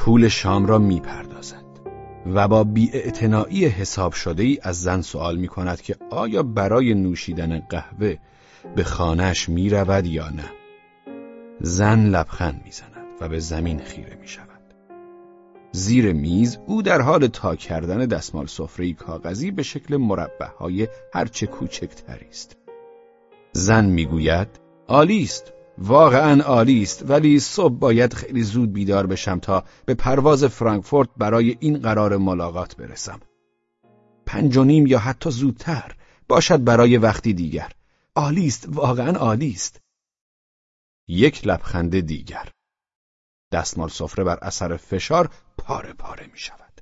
پول شام را می‌پردازد و با بیاعتنایی حساب شده ای از زن سوال می کند که آیا برای نوشیدن قهوه به خانهش می رود یا نه. زن لبخند می زند و به زمین خیره می شود زیر میز او در حال تا کردن دستمال سفره کاغذی به شکل مربع های هرچه کوچکتری است. زن می‌گوید عالی است. واقعا عالی است ولی صبح باید خیلی زود بیدار بشم تا به پرواز فرانکفورت برای این قرار ملاقات برسم. پنج و نیم یا حتی زودتر باشد برای وقتی دیگر. عالی است واقعا عالی است. یک لبخند دیگر. دستمال سفره بر اثر فشار پاره پاره می شود.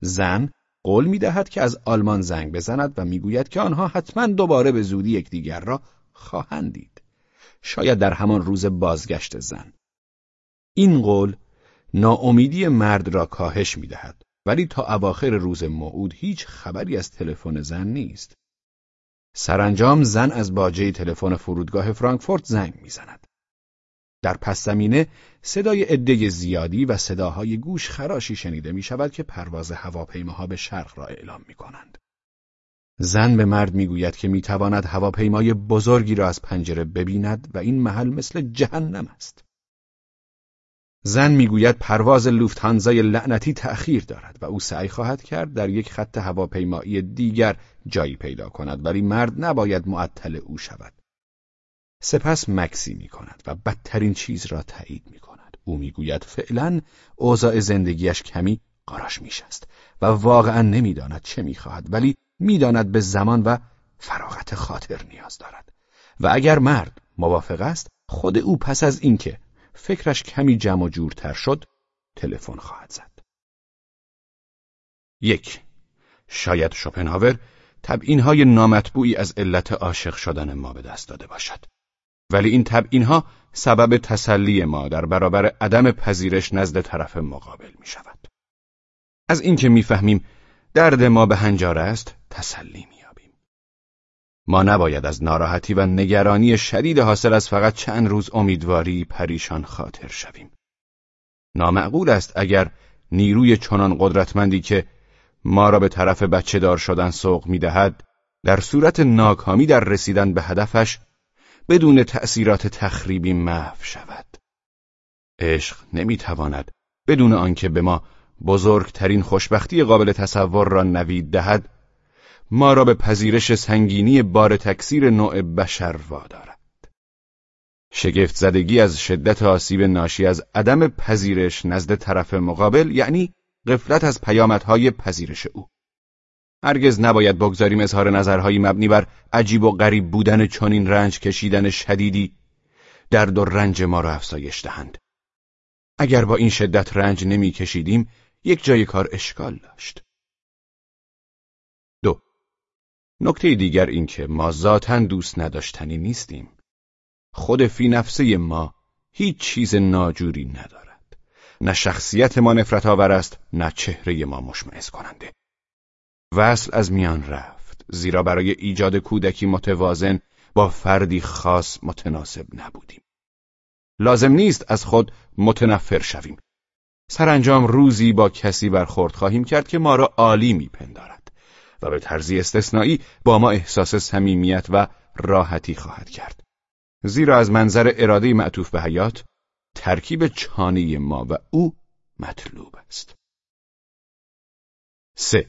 زن قول می دهد که از آلمان زنگ بزند و می‌گوید که آنها حتما دوباره به زودی یکدیگر را خواهند دید. شاید در همان روز بازگشت زن. این قول ناامیدی مرد را کاهش می دهد ولی تا اواخر روز موعود هیچ خبری از تلفن زن نیست. سرانجام زن از باجه تلفن فرودگاه فرانکفورت زنگ می‌زند. در پس زمینه صدای عده زیادی و صداهای گوش خراشی شنیده می شود که پرواز هواپیماها به شرق را اعلام می کنند. زن به مرد می گوید که می تواند هواپیمای بزرگی را از پنجره ببیند و این محل مثل جهنم است. زن می‌گوید پرواز لوفتانزای لعنتی تأخیر دارد و او سعی خواهد کرد در یک خط هواپیمایی دیگر جایی پیدا کند ولی مرد نباید معطل او شود. سپس مکسی می کند و بدترین چیز را تایید می کند. او می‌گوید فعلا اوضاع زندگیش کمی قاراش میشست و واقعا نمی‌داند چه می‌خواهد ولی می‌داند به زمان و فراغت خاطر نیاز دارد. و اگر مرد موافق است خود او پس از اینکه فکرش کمی جمع جورتر شد تلفن خواهد زد. یک شاید شوپنهاور های نامطبوعی از علت عاشق شدن ما به دست داده باشد. ولی این ها سبب تسلی ما در برابر عدم پذیرش نزد طرف مقابل می شود. از اینکه می‌فهمیم درد ما به هنجار است تسلی میابیم. ما نباید از ناراحتی و نگرانی شدید حاصل از فقط چند روز امیدواری پریشان خاطر شویم. نامعقول است اگر نیروی چنان قدرتمندی که ما را به طرف بچه دار شدن سوق می‌دهد در صورت ناکامی در رسیدن به هدفش بدون تأثیرات تخریبی محو شود. عشق نمی‌تواند بدون آنکه به ما بزرگترین خوشبختی قابل تصور را نوید دهد ما را به پذیرش سنگینی بار تکثیر نوع بشر وادارد. شگفت زدگی از شدت آسیب ناشی از عدم پذیرش نزد طرف مقابل یعنی قفلت از پیامدهای پذیرش او. هرگز نباید بگذاریم اظهار نظرهایی مبنی بر عجیب و غریب بودن چنین رنج کشیدن شدیدی درد و رنج ما را افزایش دهند. اگر با این شدت رنج نمی کشیدیم یک جای کار اشکال داشت. دو نکته دیگر این که ما ذاتا دوست نداشتنی نیستیم. خود فی نفسه ما هیچ چیز ناجوری ندارد. نه شخصیت ما نفرت آور است نه چهره ما مشمعز کننده. وصل از میان رفت زیرا برای ایجاد کودکی متوازن با فردی خاص متناسب نبودیم. لازم نیست از خود متنفر شویم. سرانجام روزی با کسی برخورد خواهیم کرد که ما را عالی میپندارد و به طرزی استثنایی با ما احساس صمیمیت و راحتی خواهد کرد. زیرا از منظر اراده معطوف به حیات ترکیب چانی ما و او مطلوب است. سه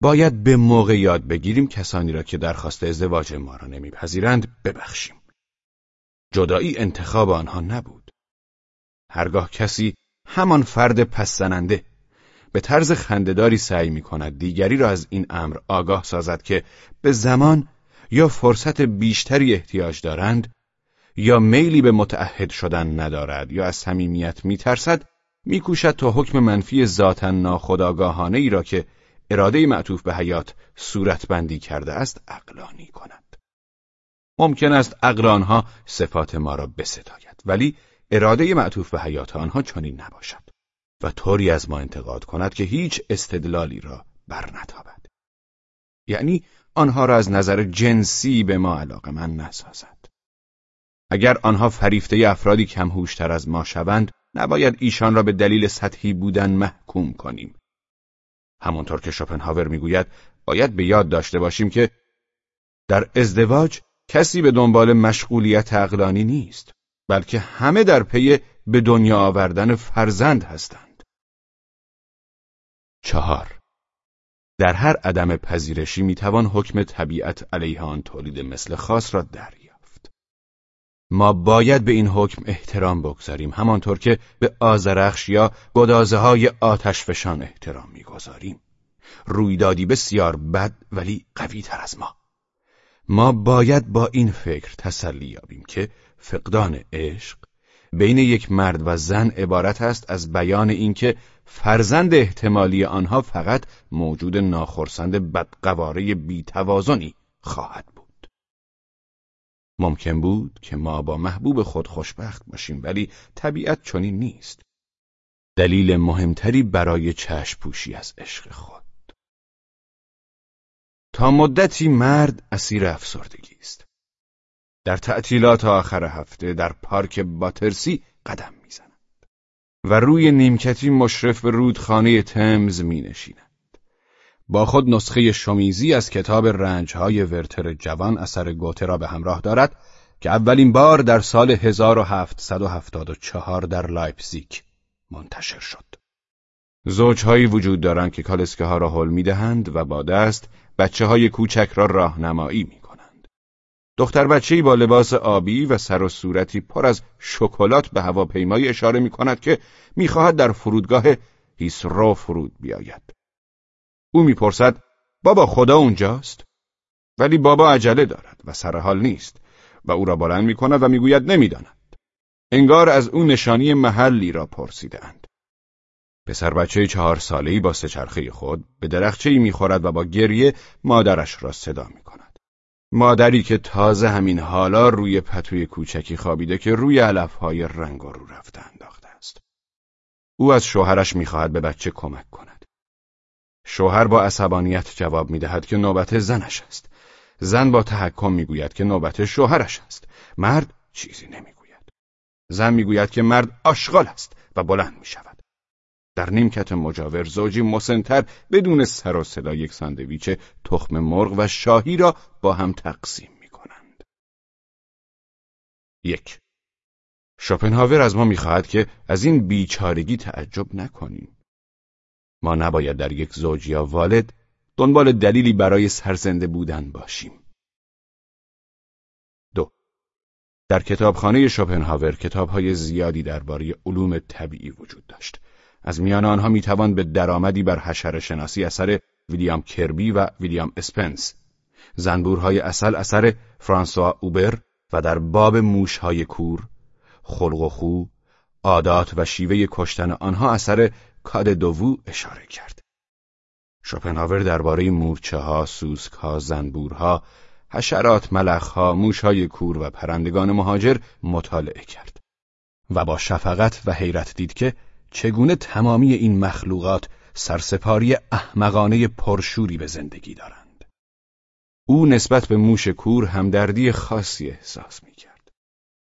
باید به موقع یاد بگیریم کسانی را که درخواست ازدواج ما را نمیپذیرند ببخشیم. جدایی انتخاب آنها نبود. هرگاه کسی همان فرد پس زننده به طرز خندهداری سعی می کند دیگری را از این امر آگاه سازد که به زمان یا فرصت بیشتری احتیاج دارند یا میلی به متعهد شدن ندارد یا از صمیمیت میترسد میکوشد تا حکم منفی ذاتا ناخودآگاهانه ای را که اراده معطوف به حیات صورتبندی کرده است اقلانی کند. ممکن است عقل آنها صفات ما را بستاید ولی اراده معطوف به حیات آنها چنین نباشد و طوری از ما انتقاد کند که هیچ استدلالی را برنتابد یعنی آنها را از نظر جنسی به ما علاقه من نسازد. اگر آنها فریفته افرادی کمهوشتر از ما شوند نباید ایشان را به دلیل سطحی بودن محکوم کنیم. همانطور که شوپنهاور می‌گوید باید به یاد داشته باشیم که در ازدواج کسی به دنبال مشغولیت اقلانی نیست. بلکه همه در پی به دنیا آوردن فرزند هستند. چهار. در هر عدم پذیرشی می‌توان حکم طبیعت علیه آن تولید مثل خاص را دریافت. ما باید به این حکم احترام بگذاریم همانطور که به آزرخش یا گدازه های آتش فشان احترام می‌گذاریم. رویدادی بسیار بد ولی قوی تر از ما. ما باید با این فکر تسلی یابیم که فقدان عشق بین یک مرد و زن عبارت است از بیان اینکه فرزند احتمالی آنها فقط موجود ناخرسند بدقواره بیتوازنی خواهد بود. ممکن بود که ما با محبوب خود خوشبخت باشیم ولی طبیعت چنین نیست. دلیل مهمتری برای چشم پوشی از عشق خود. تا مدتی مرد اسیر افسردگی است. در تعطیلات آخر هفته در پارک باترسی قدم می‌زند و روی نیمکتی مشرف به رودخانه تمز می نشیند. با خود نسخه شمیزی از کتاب رنجهای ورتر جوان اثر گوته را به همراه دارد که اولین بار در سال 1774 در لایپزیگ منتشر شد. زوجهایی وجود دارند که کالسکه ها را هل می دهند و با دست بچه های کوچک را راهنمایی می. دختر بچه‌ای با لباس آبی و سر و صورتی پر از شکلات به هواپیمایی اشاره می کند که می‌خواهد در فرودگاه هیسرو فرود بیاید. او می‌پرسد بابا خدا اونجاست؟ ولی بابا عجله دارد و سر حال نیست و او را بلند می کند و می‌گوید نمی‌داند. انگار از او نشانی محلی را پرسیدند. پسر بچه چهار ساله‌ای با سچرخه خود به درخچه‌ای می‌خورد و با گریه مادرش را صدا می کند. مادری که تازه همین حالا روی پتوی کوچکی خوابیده که روی علفهای رنگ رو رفته انداخته است. او از شوهرش می‌خواهد به بچه کمک کند. شوهر با عصبانیت جواب می‌دهد که نوبت زنش است. زن با تحکم می‌گوید که نوبت شوهرش است. مرد چیزی نمی‌گوید. زن می‌گوید که مرد آشغال است و بلند می‌شود. در نیمکت مجاور زوجی مسنتر بدون سر و صدا یک ساندویچ تخم مرغ و شاهی را با هم تقسیم می کنند. یک شوپنهاور از ما می‌خواهد که از این بیچارگی تعجب نکنیم. ما نباید در یک زوج یا والد دنبال دلیلی برای سرزنده بودن باشیم. دو در کتابخانه شوپنهاور کتابهای زیادی درباره علوم طبیعی وجود داشت. از میان آنها می‌توان به درآمدی بر حشره شناسی اثر ویلیام کربی و ویلیام اسپنس، زنبورهای اصل اثر فرانسوا اوبر و در باب موشهای کور، خلق و خو، عادات و شیوه کشتن آنها اثر کاد دوو اشاره کرد. شوپنهاور درباره مورچه ها، سوسک ها، زنبورها، حشرات، ملخها، موشهای کور و پرندگان مهاجر مطالعه کرد و با شفقت و حیرت دید که چگونه تمامی این مخلوقات سرسپاری احمقانه پرشوری به زندگی دارند. او نسبت به موش کور همدردی خاصی احساس می کرد.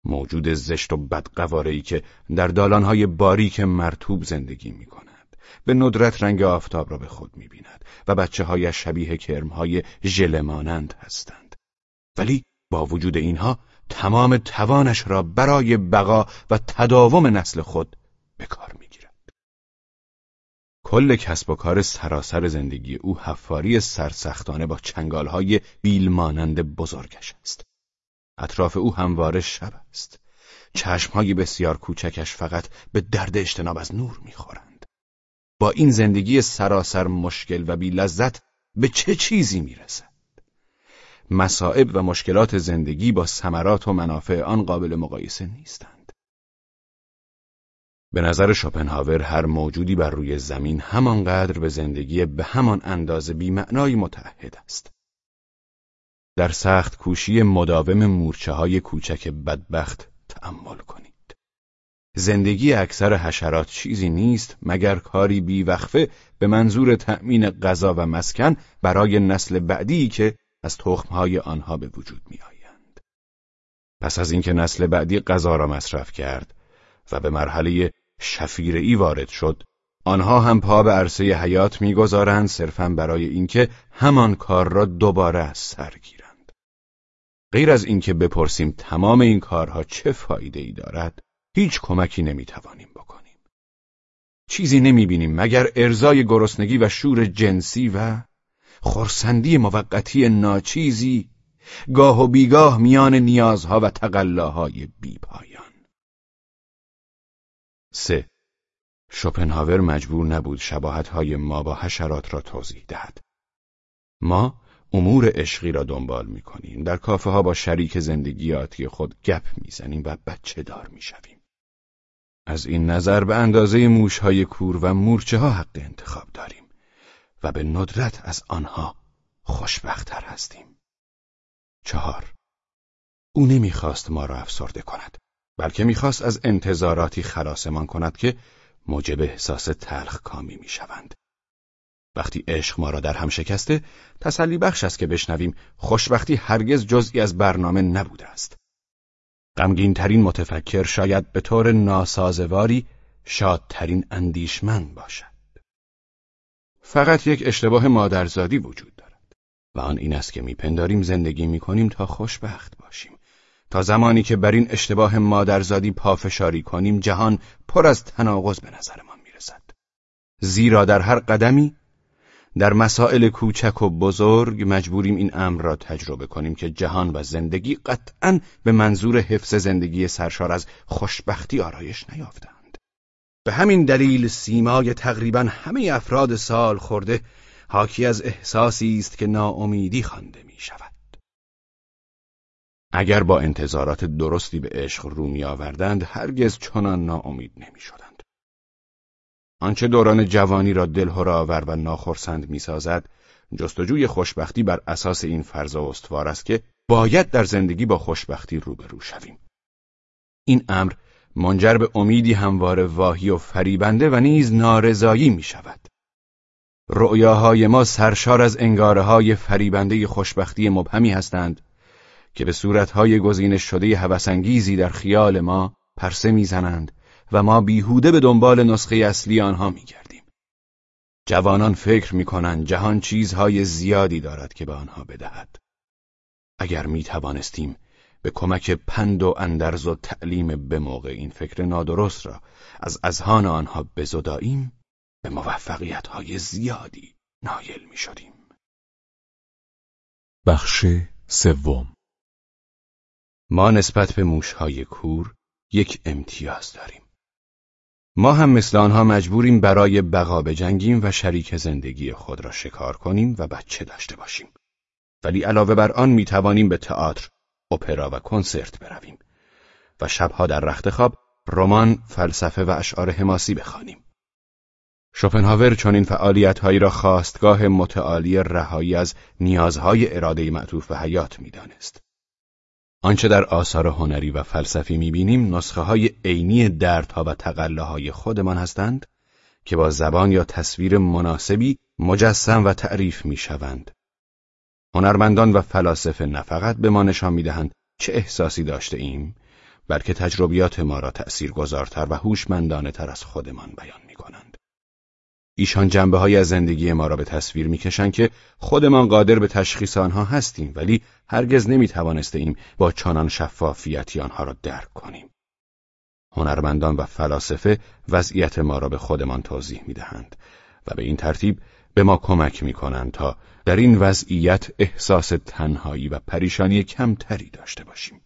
موجود زشت و بدقوارهی که در دالانهای باریک مرتوب زندگی می کند. به ندرت رنگ آفتاب را به خود می بیند و بچه های شبیه کرمهای ژلمانند هستند. ولی با وجود اینها تمام توانش را برای بقا و تداوم نسل خود به کار می کل کسب و کار سراسر زندگی او حفاری سرسختانه با چنگالهای بیل مانند بزرگش است. اطراف او همواره شب است. چشمهای بسیار کوچکش فقط به درد اجتناب از نور می‌خورند. با این زندگی سراسر مشکل و بی لذت به چه چیزی می‌رسد؟ مصائب و مشکلات زندگی با ثمرات و منافع آن قابل مقایسه نیستند. به نظر شوپنهاور هر موجودی بر روی زمین همانقدر به زندگی به همان اندازه بیمعنایی متعهد است. در سخت کوشی مداوم مورچه های کوچک بدبخت تأمل کنید. زندگی اکثر حشرات چیزی نیست مگر کاری بیوقفه به منظور تأمین غذا و مسکن برای نسل بعدی که از تخمهای آنها به وجود می آید. پس از اینکه نسل بعدی غذا را مصرف کرد و به مرحله شفیرعی وارد شد. آنها هم پا به عرصه حیات می‌گذارند صرفا برای اینکه همان کار را دوباره از سر گیرند. غیر از اینکه بپرسیم تمام این کارها چه فایده ای دارد هیچ کمکی نمی‌توانیم بکنیم. چیزی نمی‌بینیم مگر ارزای گرسنگی و شور جنسی و خرسندی موقتی ناچیزی گاه و بیگاه میان نیازها و تقلاهای بیپایه 3. شوپنهاور مجبور نبود شباهتهای ما با حشرات را توضیح دهد. ما امور عشقی را دنبال می کنیم. در کافه ها با شریک زندگی آتی خود گپ می‌زنیم و بچه دار می شویم. از این نظر به اندازه موش های کور و مورچه ها حق انتخاب داریم و به ندرت از آنها خوشبختتر هستیم. چهار او نمی‌خواست ما را افسرده کند. بلکه می‌خواست از انتظاراتی خلاصمان کند که موجب احساس تلخ کامی می‌شوند. وقتی عشق ما را در هم شکسته تسلی بخش است که بشنویم خوشبختی هرگز جزئی از برنامه نبوده است. غمگین ترین متفکر شاید به طور ناسازواری شادترین اندیشمند باشد. فقط یک اشتباه مادرزادی وجود دارد و آن این است که میپنداریم زندگی می‌کنیم تا خوشبخت باشیم. تا زمانی که بر این اشتباه مادرزادی پافشاری کنیم جهان پر از تناقض به نظرمان می‌رسد. زیرا در هر قدمی در مسائل کوچک و بزرگ مجبوریم این امر را تجربه کنیم که جهان و زندگی قطعا به منظور حفظ زندگی سرشار از خوشبختی آرایش نیافتند. به همین دلیل سیمای تقریبا همه افراد سال خورده حاکی از احساسی است که ناامیدی خوانده می شود اگر با انتظارات درستی به عشق رو می آوردند هرگز چنان ناامید نمی شدند. آنچه دوران جوانی را دلهرآور و ناخرسند می سازد جستجوی خوشبختی بر اساس این فرض استوار است که باید در زندگی با خوشبختی روبرو شویم. این امر منجر به امیدی همواره واهی و فریبنده و نیز نارضایی می شود. رؤیاهای ما سرشار از انگاره های فریبنده خوشبختی مبهمی هستند که به صورتهای گزینش شده هوسانگیزی در خیال ما پرسه می‌زنند و ما بیهوده به دنبال نسخه اصلی آنها میگردیم. جوانان فکر می‌کنند جهان چیزهای زیادی دارد که به آنها بدهد. اگر می توانستیم به کمک پند و اندرز و تعلیم به موقع این فکر نادرست را از اذهان آنها بزداییم به موفقیت های زیادی نایل می شدیم. بخش سوم ما نسبت به موشهای کور یک امتیاز داریم. ما هم مثل آنها مجبوریم برای بقا بجنگیم و شریک زندگی خود را شکار کنیم و بچه داشته باشیم. ولی علاوه بر آن می توانیم به تئاتر، اپرا و کنسرت برویم و شبها در رخت خواب رمان، فلسفه و اشعار حماسی بخوانیم. شوپنهاور چنین فعالیتهایی را خواستگاه متعالی رهایی از نیازهای اراده معطوف به حیات می‌دانست. آنچه در آثار هنری و فلسفی می‌بینیم نسخه های عینی دردها و تقلاهای خودمان هستند که با زبان یا تصویر مناسبی مجسم و تعریف می‌شوند. هنرمندان و فلاسفه نه فقط به ما نشان می‌دهند چه احساسی داشته ایم بلکه تجربیات ما را تأثیر گذارتر و هوشمندانه تر از خودمان بیان می کنند. ایشان جنبه های از زندگی ما را به تصویر می‌کشند که خودمان قادر به تشخیص آنها هستیم ولی هرگز نمی ایم با چنان شفافیتی آنها را درک کنیم. هنرمندان و فلاسفه وضعیت ما را به خودمان توضیح می دهند و به این ترتیب به ما کمک می کنند تا در این وضعیت احساس تنهایی و پریشانی کمتری داشته باشیم.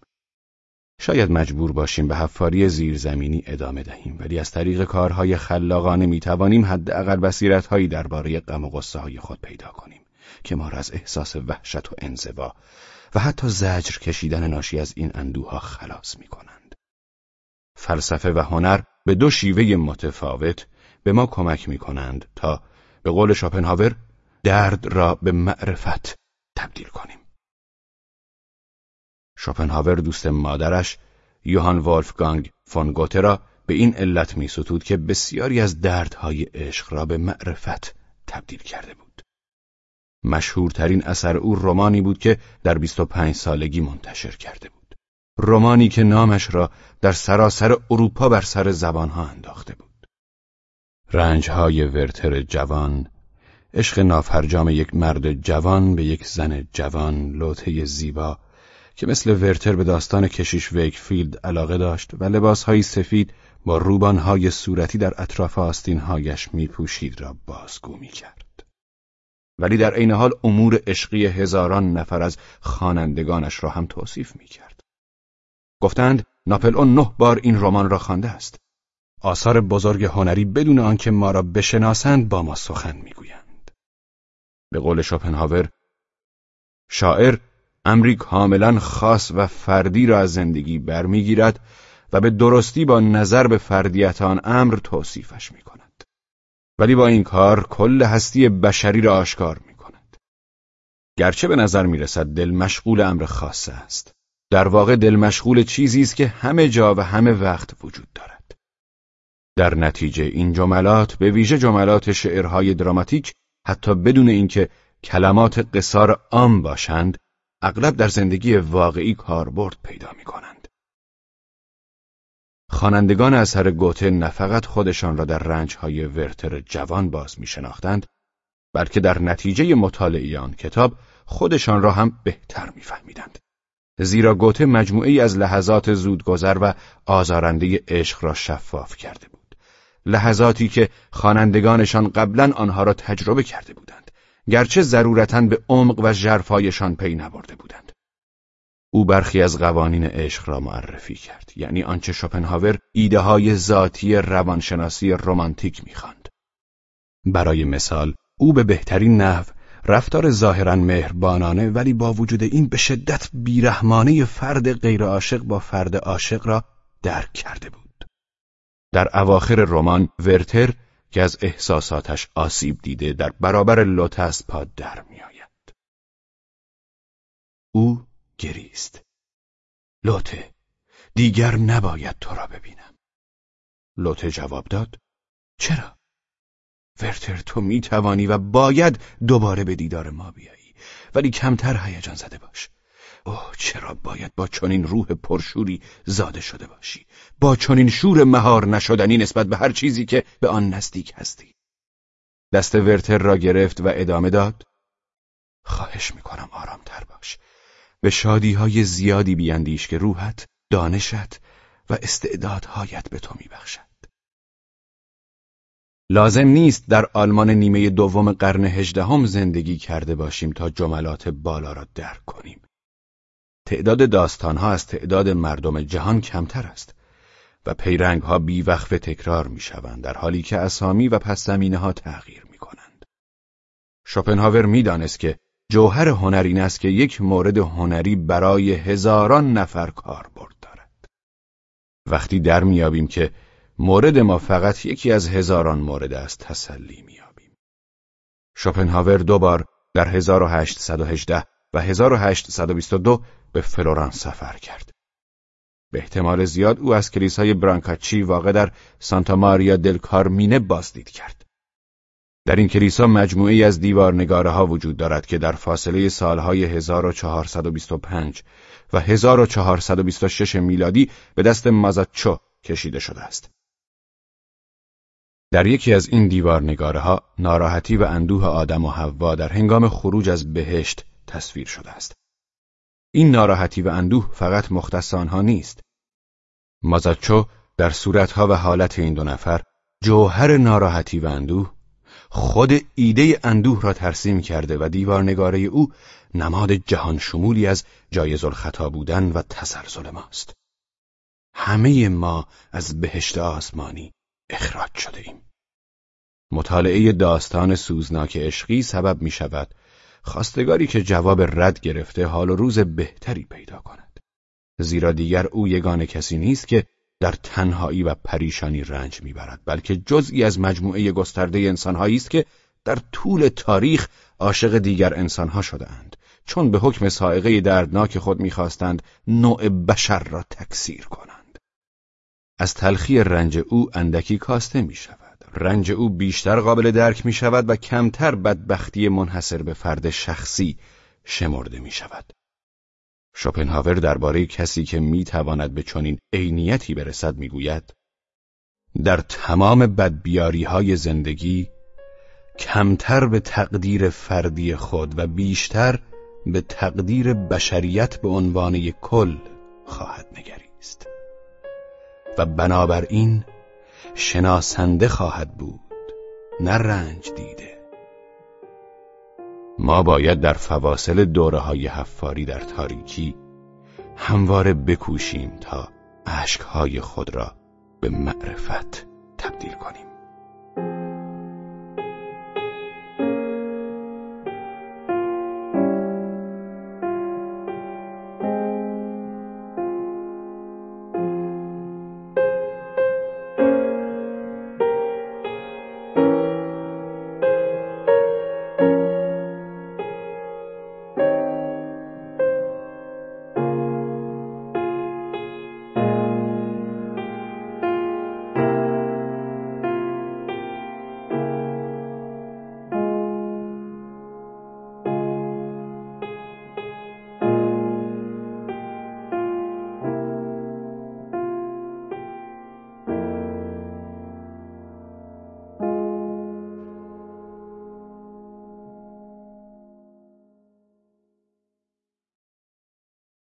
شاید مجبور باشیم به حفاری زیرزمینی ادامه دهیم ولی از طریق کارهای خلاقانه می توانیم حداقل بصیرتهایی درباره غم و غصه های خود پیدا کنیم که ما را از احساس وحشت و انزوا و حتی زجر کشیدن ناشی از این اندوها خلاص می کنند. فلسفه و هنر به دو شیوه متفاوت به ما کمک می کنند تا به قول شاپنهاور درد را به معرفت تبدیل کنیم. شوپنهاور دوست مادرش یوهان والفگانگ فون گوته را به این علت می ستود که بسیاری از دردهای عشق را به معرفت تبدیل کرده بود. مشهورترین اثر او رومانی بود که در 25 سالگی منتشر کرده بود. رمانی که نامش را در سراسر اروپا بر سر زبانها انداخته بود. رنجهای ورتر جوان، عشق نافرجام یک مرد جوان به یک زن جوان، لوته زیبا که مثل ورتر به داستان کشیش ویکفیلد علاقه داشت و لباسهای سفید با روبانهای صورتی در اطراف آستینهایش می پوشید را بازگو می کرد. ولی در عین حال امور عشقی هزاران نفر از خوانندگانش را هم توصیف می کرد. گفتند ناپل اون نه بار این رمان را خوانده است. آثار بزرگ هنری بدون آنکه ما را بشناسند با ما سخن می‌گویند. به قول شوپنهاور شاعر امری کاملا خاص و فردی را از زندگی برمیگیرد و به درستی با نظر به فردیت آن امر توصیفش می کند. ولی با این کار کل هستی بشری را آشکار می کند. گرچه به نظر می رسد دل مشغول امر خاصه است. در واقع دل مشغول چیزی است که همه جا و همه وقت وجود دارد. در نتیجه این جملات به ویژه جملات شعرهای دراماتیک حتی بدون اینکه کلمات قصار عام باشند اغلب در زندگی واقعی کاربرد پیدا می کنند. خوانندگان اثر گوته نه فقط خودشان را در رنجهای ورتر جوان باز می شناختند بلکه در نتیجه مطالعه آن کتاب خودشان را هم بهتر میفهمیدند. زیرا گوته مجموعی از لحظات زودگذر و آزارنده عشق را شفاف کرده بود. لحظاتی که خوانندگانشان قبلا آنها را تجربه کرده بودند. گرچه ضرورتا به عمق و ژرفایشان پی نبرده بودند. او برخی از قوانین عشق را معرفی کرد یعنی آنچه شوپنهاور ایده های ذاتی روانشناسی رمانتیک می‌خواند. برای مثال او به بهترین نحو رفتار ظاهرا مهربانانه ولی با وجود این به شدت بیرحمانه فرد غیر عاشق با فرد عاشق را درک کرده بود. در اواخر رمان ورتر که از احساساتش آسیب دیده در برابر لوتس پا در میآید. او گریست. لوته دیگر نباید تو را ببینم. لوته جواب داد چرا؟ ورتر تو می توانی و باید دوباره به دیدار ما بیایی ولی کمتر هیجان زده باش اوه چرا باید با چنین روح پرشوری زاده شده باشی؟ با چنین شور مهار نشدنی نسبت به هر چیزی که به آن نزدیک هستی. دست ورتر را گرفت و ادامه داد. خواهش می‌کنم آرامتر باش. به شادی های زیادی بیاندیش که روحت دانشت و استعدادهایت به تو میبخشد. لازم نیست در آلمان نیمه دوم قرن هجدهم زندگی کرده باشیم تا جملات بالا را درک کنیم. تعداد داستانها از تعداد مردم جهان کمتر است و پیرنگ ها بیوقف تکرار می شوند در حالی که اسامی و پس زمینه ها تغییر می کنند. شوپنهاور می دانست که جوهر هنر این است که یک مورد هنری برای هزاران نفر کاربرد دارد. وقتی در میابیم که مورد ما فقط یکی از هزاران مورد است تسلی میابیم. شوپنهاور دو بار در 1818 و 1822 به فلورانس سفر کرد. به احتمال زیاد او از کلیسای برانکاچی واقع در سانتا ماریا دل کارمینه بازدید کرد. در این کلیسا مجموعی از دیوارنگاره ها وجود دارد که در فاصله سالهای 1425 و 1426 میلادی به دست مازاچو کشیده شده است. در یکی از این دیوارنگاره ها ناراحتی و اندوه آدم و حوا در هنگام خروج از بهشت تصویر شده است. این ناراحتی و اندوه فقط مختص آنها نیست. مازاچو در صورتها و حالت این دو نفر جوهر ناراحتی و اندوه خود ایده اندوه را ترسیم کرده و دیوارنگاره او نماد جهان شمولی از جایز الخطا بودن و تسلسل ماست. همه ما از بهشت آسمانی اخراج شده ایم. مطالعه داستان سوزناک عشقی سبب می شود خواستگاری که جواب رد گرفته حال و روز بهتری پیدا کند. زیرا دیگر او یگانه کسی نیست که در تنهایی و پریشانی رنج می‌برد بلکه جزئی از مجموعه گسترده انسانهایی است که در طول تاریخ عاشق دیگر انسانها شدهاند. چون به حکم سائقه دردناک خود می‌خواستند نوع بشر را تکثیر کنند. از تلخی رنج او اندکی کاسته می شود رنج او بیشتر قابل درک می شود و کمتر بدبختی منحصر به فرد شخصی شمرده می شود شوپنهاور درباره کسی که می‌تواند به چنین عینیتی برسد می‌گوید در تمام بدبیاری های زندگی کمتر به تقدیر فردی خود و بیشتر به تقدیر بشریت به عنوان کل خواهد نگریست. و بنابراین شناسنده خواهد بود نه رنج دیده. ما باید در فواصل دوره های حفاری در تاریکی همواره بکوشیم تا عشقهای خود را به معرفت تبدیل کنیم.